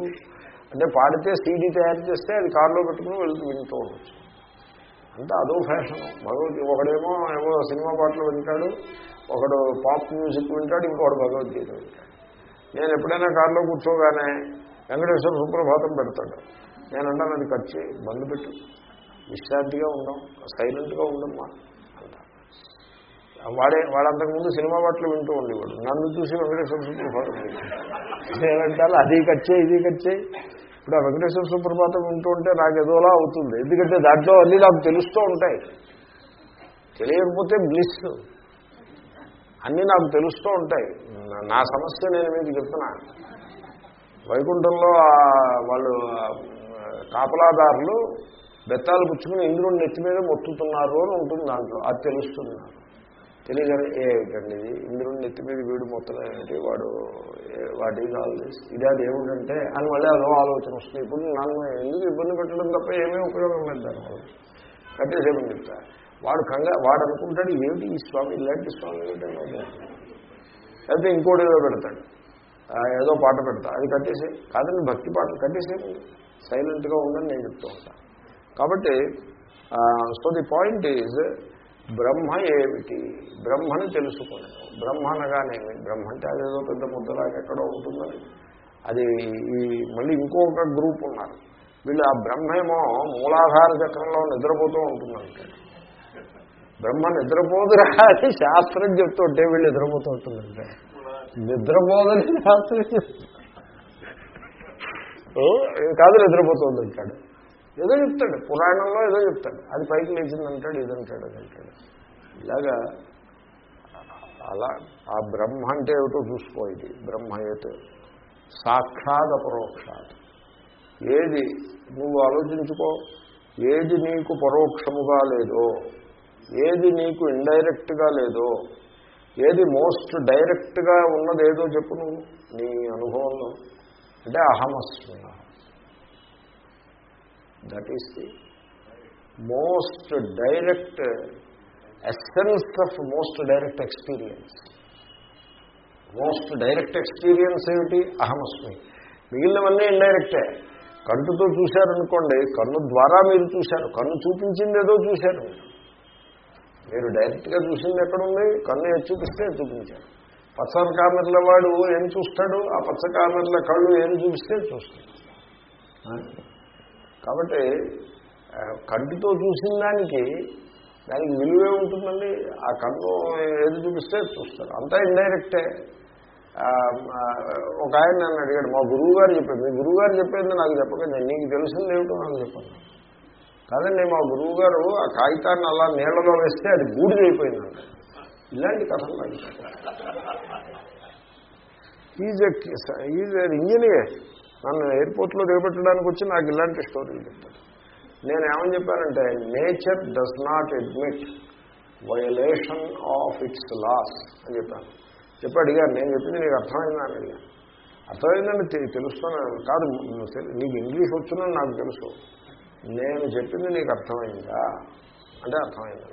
అంటే పాడితే సీడీ తయారు చేస్తే అది కారులో పెట్టుకుని వెళ్తూ వింటూ ఉండొచ్చు. అంటే అదో ఫ్యాషన్ భగవద్గీత ఒకడేమో ఏమో సినిమా పాటలు వింటాడు ఒకడు పాప్ మ్యూజిక్ వింటాడు ఇంకోడు భగవద్గీత వింటాడు. నేను ఎప్పుడైనా కారులో కూర్చోగానే వెంకటేశ్వర సుప్రభాతం పెడతాడు. నేనంటాను అది ఖర్చు బంద్ పెట్టు. విశ్రాంతిగా ఉండం సైలెంట్గా ఉండమ్మా. వాడే వాడంతకుముందు సినిమా పాటలు వింటూ ఉండేవాడు. నన్ను చూసి వెంకటేశ్వర సుప్రభాతం నేనంటాను అది కచ్చే ఇది కచ్చే. ఇప్పుడు ఆ వెంకటేశ్వర సుప్రభాతం వింటూ ఉంటే నాకు ఏదోలా అవుతుంది. ఎందుకంటే దాంట్లో అన్నీ నాకు తెలుస్తూ ఉంటాయి. తెలియకపోతే బ్లిస్ అన్నీ నాకు తెలుస్తూ ఉంటాయి. నా సమస్య నేను మీకు చెప్తున్నా. వైకుంఠంలో వాళ్ళు కాపలాదారులు బెత్తాలు పుచ్చుకుని ఇంద్రుడిని నెత్తి మీద మొత్తుతున్నారు అని ఉంటుంది దాంట్లో. అది తెలుస్తుంది నాకు. తెలియదు ఏమిటండి ఇది? ఇంద్రుడు నెత్తి మీద వీడు ఏంటి వాడు వాటి కావాలి ఇదే దేవుడంటే అని మళ్ళీ అదో ఆలోచన వస్తుంది. ఇప్పుడు నన్ను ఎందుకు ఇబ్బంది పెట్టడం తప్ప ఏమీ ఉపయోగం లేదు దానివల్ల కట్టేసేమని చెప్తా వాడు కంగా వాడు అనుకుంటాడు ఏమిటి ఈ స్వామి? ఇలాంటి స్వామి ఏమిటండి అయితే ఇంకోటి ఏదో పెడతాడు. ఏదో పాట పెడతా. అది కట్టేసే కాదండి భక్తి పాటలు కట్టేసేయండి సైలెంట్గా ఉందని నేను చెప్తూ ఉంటాను కాబట్టి so the point is Brahma ఏమిటి? బ్రహ్మని తెలుసుకున్నాను. బ్రహ్మ అనగానేమి బ్రహ్మ అంటే అదేదో పెద్ద ముద్దలాగా ఎక్కడో ఉంటుందని. అది ఈ మళ్ళీ ఇంకొక గ్రూప్ ఉన్నారు. వీళ్ళు ఆ బ్రహ్మేమో మూలాధార చక్రంలో నిద్రపోతూ ఉంటుందంటే. బ్రహ్మ నిద్రపోదురా అని శాస్త్రం చెప్తుంటే వీళ్ళు నిద్రపోతూ ఉంటుందంటే. నిద్రపోదని శాస్త్రం కాదు నిద్రపోతుంది అంటాడు ఏదో చెప్తాడు. పురాణంలో ఏదో చెప్తాడు. అది పైకి లేచిందంటాడు ఇదంటాడు అది అంటాడు. ఇలాగా అలా ఆ బ్రహ్మ అంటే ఏమిటో చూసుకో ఇది. బ్రహ్మ అయితే సాక్షాత్ అపరోక్షాత్. ఏది నువ్వు ఆలోచించుకో ఏది నీకు పరోక్షముగా లేదో ఏది నీకు ఇండైరెక్ట్గా లేదో ఏది మోస్ట్ డైరెక్ట్గా ఉన్నదేదో చెప్పు నువ్వు. నీ అనుభవంలో. అంటే అహమస్మి. That is the most direct essence of most direct experience most direct experience ఏమిటి? అహమస్మి. మిగిలినవన్నీ ఇండైరెక్టే కన్నుతో చూశారనుకోండి కన్ను ద్వారా మీరు చూశారు. కన్ను చూపించింది ఏదో చూశారు. మీరు డైరెక్ట్గా చూసింది ఎక్కడుంది? కన్ను ఏది చూపిస్తే చూపించారు. పచ్చ కామెర్ల వాడు ఏం చూస్తాడు? ఆ పచ్చ కామెర్ల కళ్ళు ఏం చూపిస్తే చూస్తాడు. కాబట్టి కంటితో చూసిన దానికి దానికి విలువే ఉంటుందండి. ఆ కన్ను ఏది చూపిస్తే చూస్తారు. అంతా ఇండైరెక్టే ఒక ఆయన నన్ను అడిగాడు మా గురువు గారు చెప్పాడు మీ గురువు గారు చెప్పేది నాకు చెప్పకండి నీకు తెలిసింది ఏమిటో నాకు చెప్పండి కాదండి మా గురువు గారు ఆ కాగితాన్ని అలా నీళ్ళలో వేస్తే అది బూడిదైపోయిందండి ఇలాంటి కథలు నాకు ఈజ్ ఈజ్ ఇంజనీర్ నన్ను ఎయిర్పోర్ట్లో దిగబెట్టడానికి వచ్చి నాకు ఇలాంటి స్టోరీలు చెప్తాడు నేను ఏమని చెప్పానంటే nature does not admit violation of its laws అని చెప్పాను. చెప్పి అడిగారు. నేను చెప్పింది నీకు అర్థమైందని అర్థమైందంటే అడిగాను అర్థమైందండి తెలుస్తున్నాను కాదు నీకు ఇంగ్లీష్ వచ్చునని నాకు తెలుసు. నేను చెప్పింది నీకు అర్థమైందా? అంటే అర్థమైంది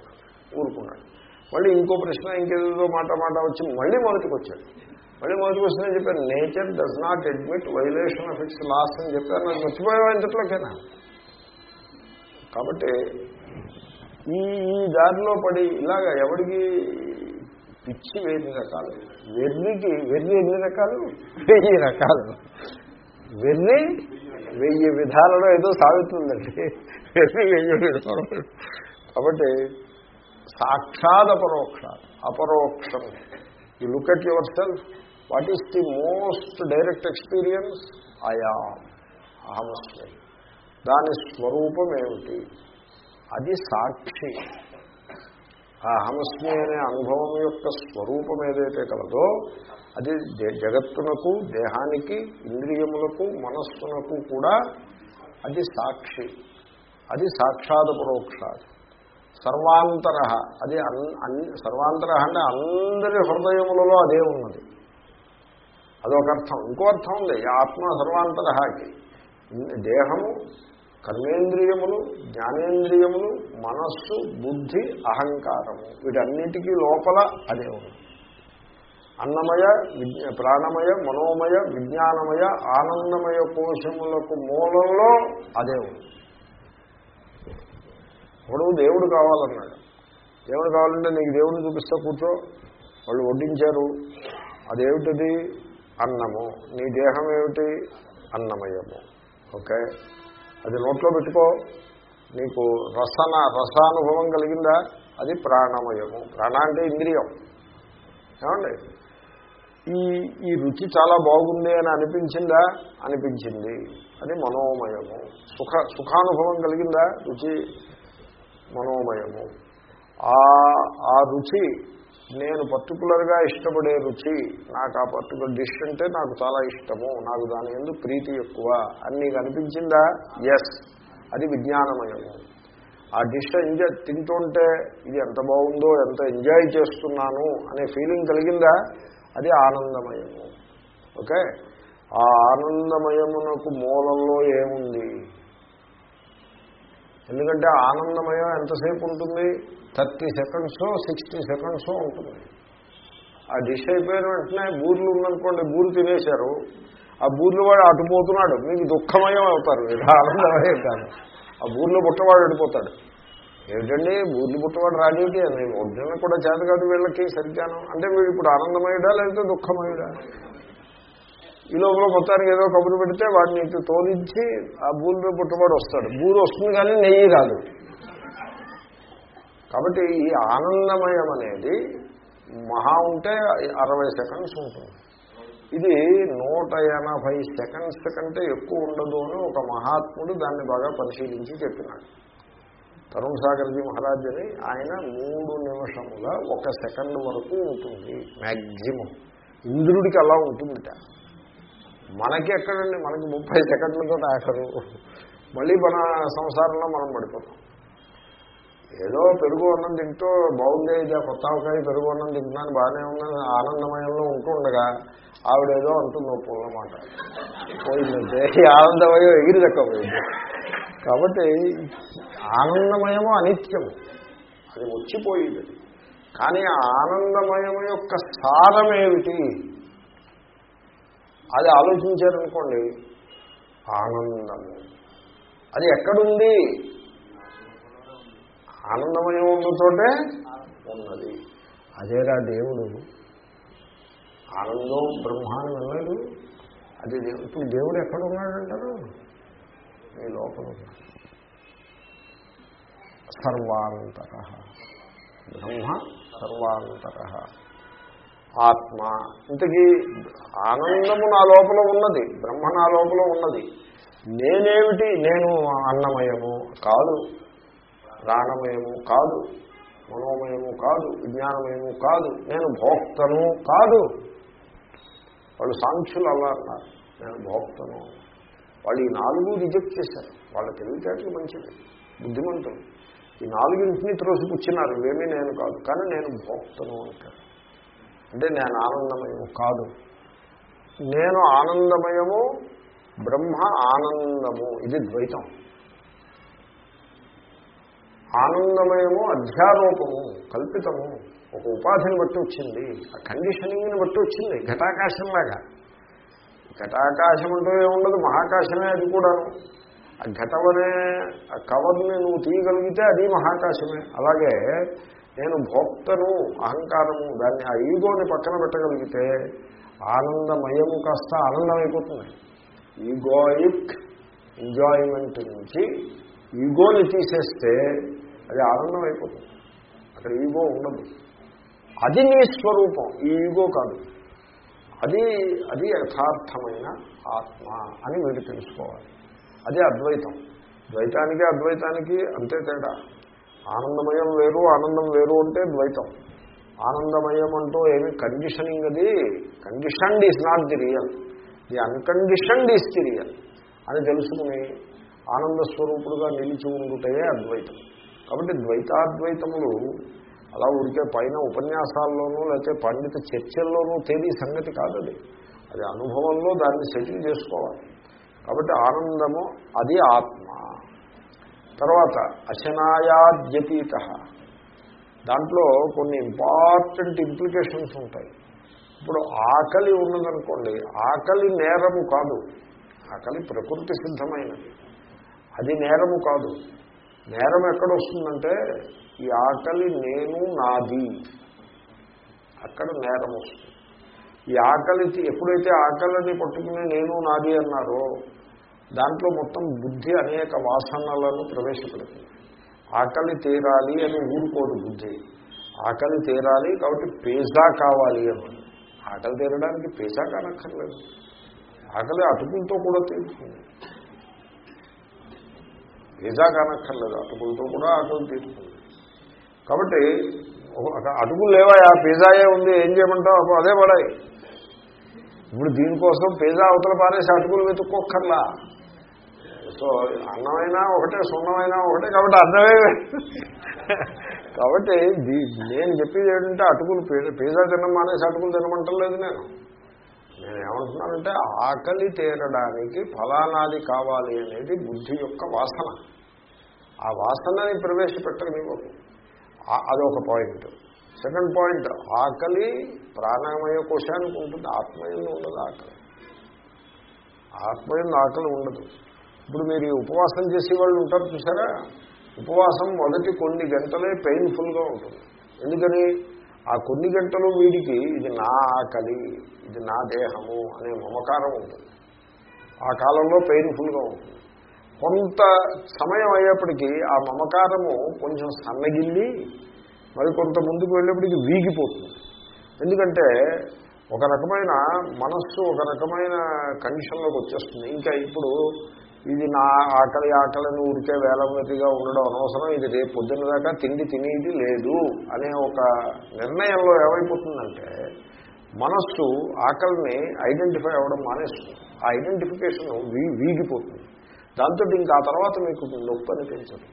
ఊరుకున్నాడు. మళ్ళీ ఇంకో ప్రశ్న ఇంకేదో మాట మాట వచ్చి మళ్ళీ మొదటికి వచ్చాడు మళ్ళీ మొదటి వచ్చిన చెప్పాను nature does not admit violation of its laws అని చెప్పారు. నాకు మర్చిపోయావా ఇంతట్లోకేనా కాబట్టి ఈ ఈ దారిలో పడి ఇలాగ ఎవడికి పిచ్చి వెయ్యి రకాలు? వెర్రికి వెర్రి ఎన్ని రకాలు? వెయ్యి రకాలు. వెర్రి వెయ్యి విధాలలో ఏదో సాగుతుందండి. వెర్రి వెయ్యి విధాలు. కాబట్టి సాక్షాత్ అపరోక్ష అపరోక్షం. You look at yourself what is the most direct experience? ఆయా అహమస్మి దాని స్వరూపం ఏమిటి? అది సాక్షి. ఆ అహమస్మి అనే అనుభవం యొక్క స్వరూపం ఏదైతే కలదో అది జగత్తునకు దేహానికి ఇంద్రియములకు మనస్సునకు కూడా అది సాక్షి. అది సాక్షాత్ పరోక్షాత్. సర్వాంతర. అది అన్ని సర్వాంతర అంటే అందరి హృదయములలో అదే ఉన్నది. అదొక అర్థం ఇంకో అర్థం ఉంది. ఆత్మ సర్వాంతరహాకి దేహము కర్మేంద్రియములు జ్ఞానేంద్రియములు మనస్సు బుద్ధి అహంకారము. వీటన్నిటికీ లోపల అదే ఉంది. అన్నమయ ప్రాణమయ మనోమయ విజ్ఞానమయ ఆనందమయ కోశములకు మూలంలో అదే ఉంది. ఇప్పుడు దేవుడు కావాలన్నాడు. దేవుడు కావాలంటే నీకు దేవుడిని చూపిస్తా కూర్చో. వాళ్ళు వడ్డించారు. అదేమిటిది? అన్నము. నీ దేహం ఏమిటి అన్నమయము. ఓకే? అది నోట్లో పెట్టుకో. నీకు రసన రసానుభవం కలిగిందా? అది ప్రాణమయము. ప్రాణ అంటే ఇంద్రియం. ఏమండి? ఈ ఈ రుచి చాలా బాగుంది అని అనిపించిందా? అనిపించింది. అది మనోమయము. సుఖ సుఖానుభవం కలిగిందా? రుచి మనోమయము. ఆ ఆ రుచి నేను పర్టికులర్గా ఇష్టపడే రుచి నాకు ఆ పర్టికులర్ డిష్ అంటే నాకు చాలా ఇష్టము నాకు దాని ఎందుకు ప్రీతి ఎక్కువ అని నీకు అనిపించిందా? ఎస్ అది విజ్ఞానమయము. ఆ డిష్ ఎంజాయ్ తింటుంటే ఇది ఎంత బాగుందో ఎంత ఎంజాయ్ చేస్తున్నాను అనే ఫీలింగ్ కలిగిందా? అది ఆనందమయము. ఓకే ఆ ఆనందమయమునకు మూలంలో ఏముంది? ఎందుకంటే ఆనందమయం ఎంతసేపు ఉంటుంది? థర్టీ సెకండ్స్ సిక్స్టీ సెకండ్స్ ఉంటుంది. ఆ డిష్ అయిపోయిన వెంటనే బూర్లు ఉందనుకోండి బూరు తినేశారు. ఆ బూర్లు వాడు అటుపోతున్నాడు మీకు దుఃఖమయం అవుతారు. మీరు ఆనందమయం కాదు. ఆ బూర్లు పుట్టవాడు అడిపోతాడు ఏమిటండి బూర్లు పుట్టవాడు రాజేటి అని ఒడ్డున కూడా చేత కాదు వీళ్ళకి సరిగ్గాను. అంటే వీడు ఇప్పుడు ఆనందమయుడా లేకపోతే దుఃఖమయుడా? ఈ లోపల మొత్తానికి ఏదో కబురు పెడితే వాడిని తోలించి ఆ బూరిలో పుట్టబడి వస్తాడు. బూరు వస్తుంది కానీ నెయ్యి రాదు కాబట్టి ఈ ఆనందమయం అనేది మహా ఉంటే అరవై సెకండ్స్ ఉంటుంది. ఇది నూట ఎనభై సెకండ్స్ కంటే ఎక్కువ ఉండదు అని ఒక మహాత్ముడు దాన్ని బాగా పరిశీలించి చెప్పినాడు. తరుణ్ సాగర్జీ మహారాజ్ అని ఆయన మూడు నిమిషముల ఒక సెకండ్ వరకు ఉంటుంది. మ్యాక్సిమం ఇంద్రుడికి అలా ఉంటుందిట. మనకి ఎక్కడండి మనకి ముప్పై సెకండ్లతో ఆఖరు. మళ్ళీ మన సంసారంలో మనం పడిపోతాం. ఏదో పెరుగు అన్నం తింటూ బాగుంది ఇదే కొత్త అవకాయ పెరుగు అన్నం తింటున్నాను బాగానే ఉన్నది ఆనందమయంలో ఉంటుండగా ఆవిడేదో అంటుంది పుల్లమాట పోయిందంటే ఆనందమయం ఎగిరి దక్కపోయింది కాబట్టి ఆనందమయము అనిత్యము అది వచ్చిపోయింది. కానీ ఆనందమయం యొక్క సారమేమిటి అది ఆలోచించారనుకోండి ఆనందం. అది ఎక్కడుంది? ఆనందమయం ఉన్న చోటే ఉన్నది. అదేరా దేవుడు. ఆనందం బ్రహ్మాన్ని వెళ్ళలేదు అది దేవు- ఇప్పుడు దేవుడు ఎక్కడ ఉన్నాడంటారు మీ లోపల సర్వాంతర. బ్రహ్మ సర్వాంతర. ఆత్మ. ఇంతకీ ఆనందము నా లోపల ఉన్నది బ్రహ్మ నా లోపల ఉన్నది. నేనేమిటి? నేను అన్నమయము కాదు. ప్రాణమయము కాదు. మనోమయము కాదు. విజ్ఞానమయము కాదు. నేను భోక్తను కాదు. వాళ్ళు సాంఖ్యులు అలా అన్నారు. నేను భోక్తను. వాళ్ళు ఈ నాలుగు రిజెక్ట్ చేశారు. వాళ్ళ తెలివితేటలు మంచిది బుద్ధిమంతులు. ఈ నాలుగింటిని త్రోసిపుచ్చినారు. ఇవేమీ నేను కాదు. కానీ నేను భోక్తను అంటారు. అంటే నేను ఆనందమయము కాదు. నేను ఆనందమయము బ్రహ్మ ఆనందము. ఇది ద్వైతం. ఆనందమయము అధ్యారోపము కల్పితము. ఒక ఉపాధిని బట్టి వచ్చింది. ఆ కండిషనింగ్ని బట్టి వచ్చింది. ఘటాకాశంలాగా. ఘటాకాశం అంటూ ఏముండదు మహాకాశమే అది కూడాను. ఆ ఘటం అనే ఆ కవర్ని నువ్వు తీయగలిగితే అది మహాకాశమే. అలాగే నేను భోక్తను అహంకారము దాన్ని ఆ ఈగోని పక్కన పెట్టగలిగితే ఆనందమయము కాస్త ఆనందమైపోతుంది. ఈగోయిక్ ఎంజాయ్మెంట్ నుంచి ఈగోని తీసేస్తే అది ఆనందం అయిపోతుంది అక్కడ ఈగో ఉండదు. అది నీ స్వరూపం. ఈ ఈగో కాదు. అది అది యథార్థమైన ఆత్మ అని మీరు తెలుసుకోవాలి. అదే అద్వైతం. ద్వైతానికి అద్వైతానికి అంతే తేడా. ఆనందమయం వేరు ఆనందం వేరు అంటే ద్వైతం. ఆనందమయం అంటూ ఏమి కండిషనింగ్ అది. Conditioned is not the real the unconditioned is the real అని తెలుసుకుని ఆనంద స్వరూపుడుగా నిలిచి ఉండుటే అద్వైతం. కాబట్టి ద్వైతాద్వైతములు అలా ఉడికే పైన ఉపన్యాసాల్లోనూ లేకపోతే పండిత చర్చల్లోనూ తేదీ సంగతి కాదది అది అనుభవంలో దాన్ని సెటిల్ చేసుకోవాలి. కాబట్టి ఆనందము అది ఆత్మ. తర్వాత అశనాయాద్యతీత. దాంట్లో కొన్ని ఇంపార్టెంట్ ఇంప్లికేషన్స్ ఉంటాయి. ఇప్పుడు ఆకలి ఉన్నదనుకోండి ఆకలి నేరము కాదు. ఆకలి ప్రకృతి సిద్ధమైనది. అది నేరము కాదు. నేరం ఎక్కడ వస్తుందంటే ఈ ఆకలి నేను నాది. అక్కడ నేరం వస్తుంది. ఈ ఆకలి ఎప్పుడైతే ఆకలిని పట్టుకుని నేను నాది అన్నారో దాంట్లో మొత్తం బుద్ధి అనేక వాసనలను ప్రవేశపెడుతుంది. ఆకలి తీరాలి అని ఊరుకోదు బుద్ధి. ఆకలి తీరాలి కాబట్టి పేజా కావాలి అని. ఆకలి తీరడానికి పేజా కానక్కర్లేదు. ఆకలి అటుకులతో కూడా తీరుతుంది. పిజ్జా కానక్కర్లేదు అటుకులతో కూడా ఆకలి తీరుతుంది. కాబట్టి అటుకులు లేవా పిజ్జాయే ఉంది ఏం చేయమంటావు? అదే పడాయి. ఇప్పుడు దీనికోసం పిజ్జా అవతల పారేసి అటుకులు వెతుక్కోక్కర్లా. సో అన్నమైనా ఒకటే సున్నమైనా ఒకటే కాబట్టి అన్నమే కాబట్టి దీ- నేను చెప్పేది ఏంటంటే అటుకులు పి- పిజ్జా తినడం మానేసి అటుకులు తినమంటలేదు నేను. నేను ఏమంటున్నానంటే ఆకలి తీరడానికి ఫలానాది కావాలి అనేది బుద్ధి యొక్క వాసన. ఆ వాసనని ప్రవేశపెట్టనివ్వదు ఆ- అదొక పాయింట్. సెకండ్ పాయింట్ ఆకలి ప్రాణమయ కోశానికి ఉంటుంది. ఆత్మయంలో ఉండదు ఆకలి. ఆత్మయంలో ఆకలి ఉండదు. ఇప్పుడు మీరు ఉపవాసం చేసే వాళ్ళు ఉంటారు చూసారా? ఉపవాసం మొదటి కొన్ని గంటలే పెయిన్ఫుల్గా ఉంటుంది. ఎందుకని? ఆ కొన్ని గంటలు వీడికి ఇది నా ఆకలి ఇది నా దేహము అనే మమకారం ఉంటుంది. ఆ కాలంలో పెయిన్ఫుల్గా ఉంటుంది. కొంత సమయం అయ్యేప్పటికీ ఆ మమకారము కొంచెం సన్నగిల్లి మరి కొంత ముందుకు వెళ్ళేప్పటికి వీగిపోతుంది. ఎందుకంటే ఒక రకమైన మనస్సు ఒక రకమైన కండిషన్లోకి వచ్చేస్తుంది. ఇంకా ఇప్పుడు ఇది నా ఆకలి ఆకలిని ఊరికే వేలమతిగా ఉండడం అనవసరం. ఇది రేపు పొద్దున్న దాకా తిండి తినేది లేదు అనే ఒక నిర్ణయంలో ఏమైపోతుందంటే మనస్సు ఆకలిని ఐడెంటిఫై అవ్వడం మానేస్తుంది. ఆ ఐడెంటిఫికేషన్ వీ వీగిపోతుంది. దాంతో ఇంకా ఆ తర్వాత మీకు నొప్పి అనిపించదు.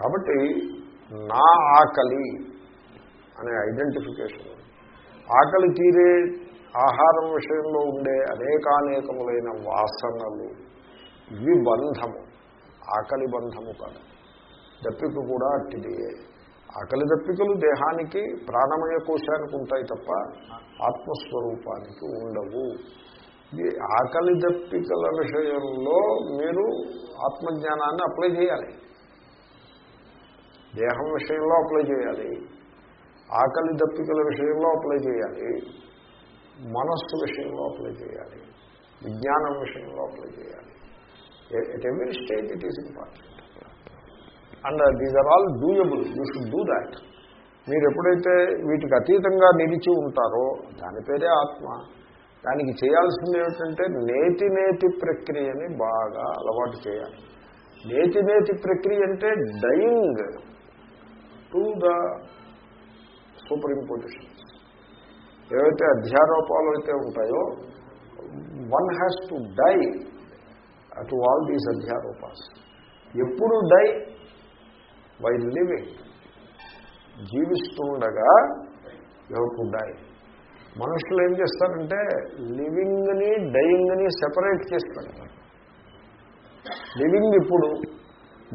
కాబట్టి నా ఆకలి అనే ఐడెంటిఫికేషన్ ఆకలి తీరే ఆహారం విషయంలో ఉండే అనేకానేకములైన వాసనలు. ఇవి బంధము. ఆకలి బంధము కాదు. దప్పిక కూడా అట్టిదియే ఆకలి దప్పికలు దేహానికి ప్రాణమయ కోశానికి ఉంటాయి తప్ప ఆత్మస్వరూపానికి ఉండవు. ఇది ఆకలి దప్పికల విషయంలో మీరు ఆత్మజ్ఞానాన్ని అప్లై చేయాలి. దేహం విషయంలో అప్లై చేయాలి. ఆకలి దప్పికల విషయంలో అప్లై చేయాలి. మనస్సు విషయంలో అప్లై చేయాలి. విజ్ఞానం విషయంలో అప్లై చేయాలి. At every stage it is important and these are all doable you should do that మీరు ఎప్పుడైతే వీటికి అతీతంగా నిలిచి ఉంటారో దాని పేరే ఆత్మ. దానికి చేయాల్సింది ఏమిటంటే నేతి నేతి ప్రక్రియని బాగా అలవాటు చేయాలి. నేతి నేతి ప్రక్రియ అంటే dying to the superimpositions. ఏవైతే అధ్యారోపాలు అయితే ఉంటాయో one has to die to all these అధ్యారోపాస్ ఎప్పుడు డై వై లివింగ్ జీవిస్తుండగా ఎవరు డై మనుషులు ఏం చేస్తారంటే లివింగ్ని డయింగ్ని సెపరేట్ చేస్తారు. లివింగ్ ఇప్పుడు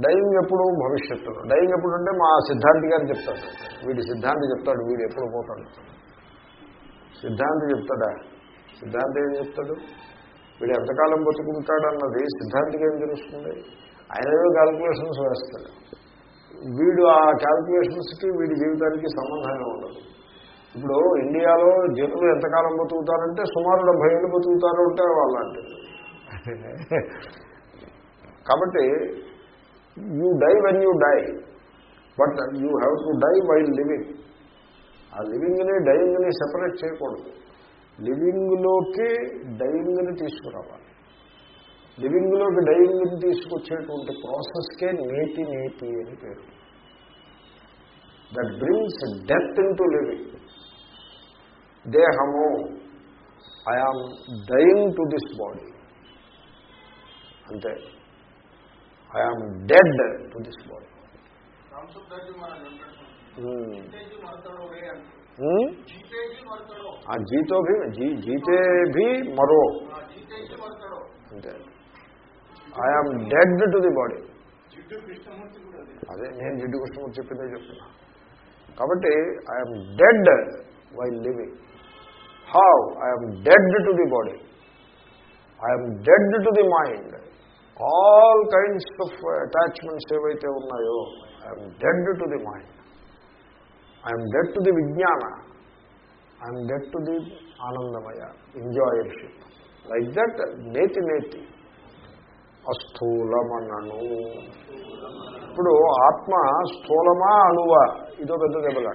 డయింగ్ ఎప్పుడు? భవిష్యత్తులో. డయింగ్ ఎప్పుడు అంటే మా సిద్ధాంతి గారు చెప్తాడు వీడి సిద్ధాంతి చెప్తాడు వీడు ఎప్పుడు పోతాడు. సిద్ధాంతి చెప్తాడా? సిద్ధాంతి ఏం చెప్తాడు? వీడు ఎంతకాలం బతుకుంటాడన్నది సిద్ధాంతికి ఏం తెలుస్తుంది? ఆయన ఏదో క్యాల్కులేషన్స్ వేస్తాడు. వీడు ఆ క్యాల్కులేషన్స్కి వీడి జీవితానికి సంబంధమే ఉండదు. ఇప్పుడు ఇండియాలో జనులు ఎంతకాలం బతుకుతారంటే సుమారు డెబ్బై ఏళ్ళు బతుకుతారు ఉంటారు వాళ్ళంటే. కాబట్టి you die when you die but you have to die while living ఆ లివింగ్ని డైయింగ్ని సెపరేట్ చేయకూడదు. లివింగ్లోకి డైయింగ్ని తీసుకురావాలి. లివింగ్లోకి డైయింగ్ని తీసుకొచ్చేటువంటి ప్రాసెస్కే నేతి నేతి అని పేరు. That brings death into living దేహము I am dying to this body అంతే. I am dead to this body జీతో భీ జీ- జీతే భీ మరో అంటే I am dead to the body అదే నేను జిడ్డు కృష్ణమూర్తి చెప్పిందే చెప్తున్నా కాబట్టి I'm dead why living how I'm dead to the body I'm dead to the mind all kinds of attachments ఏవైతే ఉన్నాయో I'm dead to the mind I'm dead to the vijnana. I'm dead to the anandamaya. Enjoyership like that నేతి నేతి. అస్థూలమనను. ఇప్పుడు ఆత్మ స్థూలమా అణువా? ఇదో పెద్ద దెబ్బల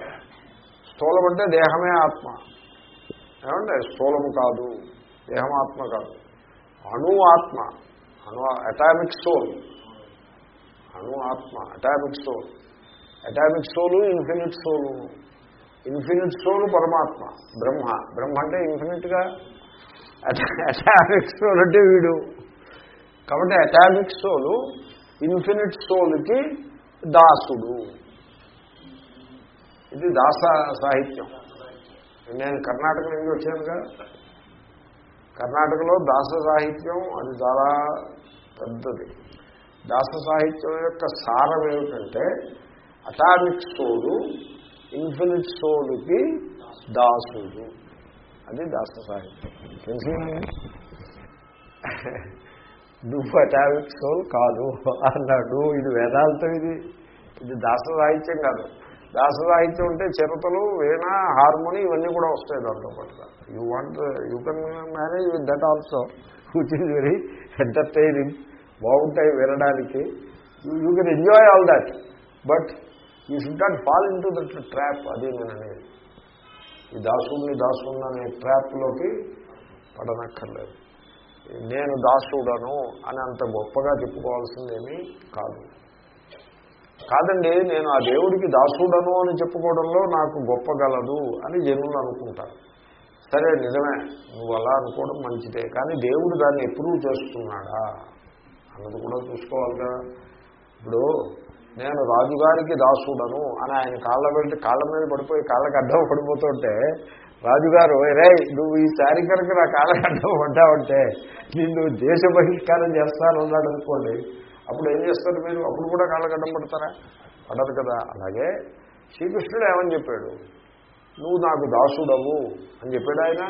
స్థూలం అంటే దేహమే ఆత్మ. ఏమంటే స్థూలము కాదు దేహం ఆత్మ కాదు. అణు ఆత్మ. అణు అటామిక్ సోల్ అణు ఆత్మ atomic soul atomic soul infinite soul. Infinite soul పరమాత్మ బ్రహ్మ. బ్రహ్మ అంటే ఇన్ఫినిట్గా అటామిక్ సోల్ అంటే వీడు. కాబట్టి అటామిక్ సోలు ఇన్ఫినిట్ సోల్కి దాసుడు. ఇది దాస సాహిత్యం. నేను కర్ణాటక నుంచి వచ్చానుగా? కర్ణాటకలో దాస సాహిత్యం అది చాలా పెద్దది. దాస సాహిత్యం యొక్క సారం ఏమిటంటే అటామిక్ సోలు ఇన్ఫినిట్ సోలుకి దాసుడు. అది దాస సాహిత్యం తెలిసిందండి నువ్వు అటామిక్ సోల్ కాదు అన్నాడు. ఇది వేదాంతం ఇది. ఇది దాస సాహిత్యం కాదు. దాస సాహిత్యం ఉంటే చిరతలు వీణ హార్మోని ఇవన్నీ కూడా వస్తాయి దాంట్లో పాటుగా. You want you can manage with that also which is very entertaining బాగుంటాయి వినడానికి. You can enjoy all that but we should not fall into that trap అది నేను అనేది. ఈ దాసుడిని దాసుడిని అనే ట్రాప్లోకి పడనక్కర్లేదు. నేను దాసుడను అని అంత గొప్పగా చెప్పుకోవాల్సిందేమీ కాదు. కాదండి నేను ఆ దేవుడికి దాసుడను అని చెప్పుకోవడంలో నాకు గొప్ప గలదు అని జనులు అనుకుంటారు. సరే నిజమే నువ్వు అలా అనుకోవడం మంచిదే కానీ దేవుడు దాన్ని ఎప్రూవ్ చేస్తున్నాడా? అన్నది కూడా చూసుకోవాలి కదా. ఇప్పుడు నేను రాజుగారికి దాసుడను అని ఆయన కాళ్ళ పెట్టి కాళ్ళ మీద పడిపోయి కాళ్ళకి అడ్డం పడిపోతుంటే రాజుగారు రే నువ్వు ఈసారి కనుక నా కాళ్ళకి అడ్డం పడ్డావంటే నిన్ను దేశ బహిష్కారం చేస్తాను అన్నాడు అనుకోండి. అప్పుడు ఏం చేస్తారు మీరు? అప్పుడు కూడా కాళ్ళకి అడ్డం పడతారా? పడదు కదా. అలాగే శ్రీకృష్ణుడు ఏమని చెప్పాడు? నువ్వు నాకు దాసుడవు అని చెప్పాడు ఆయన.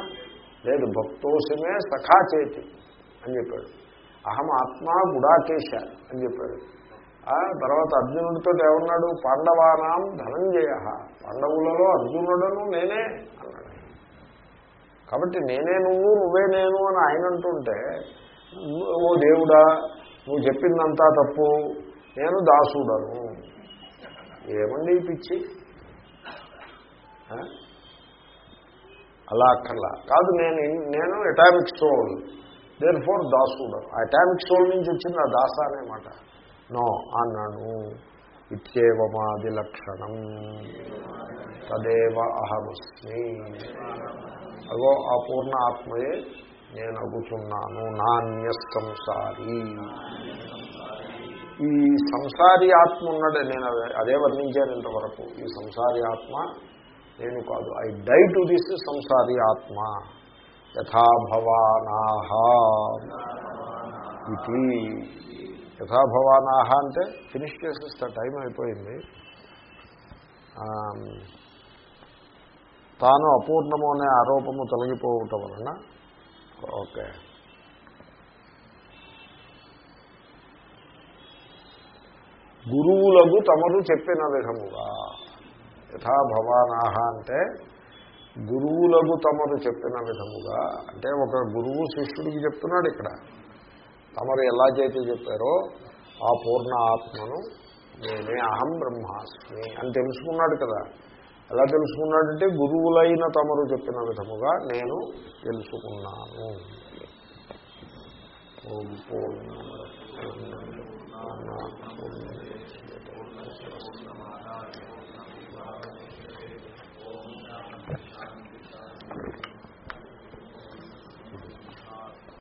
లేదు భక్తోసమే సఖా చేతి అని చెప్పాడు. అహం ఆత్మ గుడాకేశ అని చెప్పాడు. తర్వాత అర్జునుడితో ఏమన్నాడు? పాండవానాం ధనంజయ. పాండవులలో అర్జునుడను నేనే అన్నాడు. కాబట్టి నేనే నువ్వు నువ్వే నేను అని ఆయన అంటుంటే ఓ దేవుడా నువ్వు చెప్పిందంతా తప్పు. నేను దాసుడను. ఏమండి పిచ్చి? అలా అక్కర్లా. కాదు నేను నేను అటామిక్ సోల్ దేర్ ఫోర్ దాసుడు ఆ అటామిక్ సోల్ నుంచి వచ్చింది ఆ దాస అనే మాట. నో అనను. ఇత్యేవమాది లక్షణం తదేవ అహమస్మి. అగో ఆ పూర్ణ ఆత్మయే నేను అగుతున్నాను నాణ్య సంసారి ఈ సంసారి ఆత్మ ఉన్నాడు నేను అదే- అదే వర్ణించాను ఇంతవరకు. ఈ సంసారి ఆత్మ నేను కాదు. ఐ డై టు దిస్ సంసారి ఆత్మ. యథాభవానాహ. ఇది యథాభవానాహ అంటే ఫినిష్ చేసేస్తా టైం అయిపోయింది. తాను అపూర్ణము అనే ఆరోపము తొలగిపోవటం వలన ఓకే. గురువులకు తమరు చెప్పిన విధముగా యథా భవానాహ అంటే గురువులకు తమరు చెప్పిన విధముగా అంటే ఒక గురువు శిష్యుడికి చెప్తున్నాడు ఇక్కడ. తమరు ఎలా చేతి చెప్పారో ఆ పూర్ణ ఆత్మను నేనే అహం బ్రహ్మాస్మి అని తెలుసుకున్నాడు కదా. ఎలా తెలుసుకున్నాడంటే గురువులైన తమరు చెప్పిన విధముగా నేను తెలుసుకున్నాను. ఓం పూర్ణ.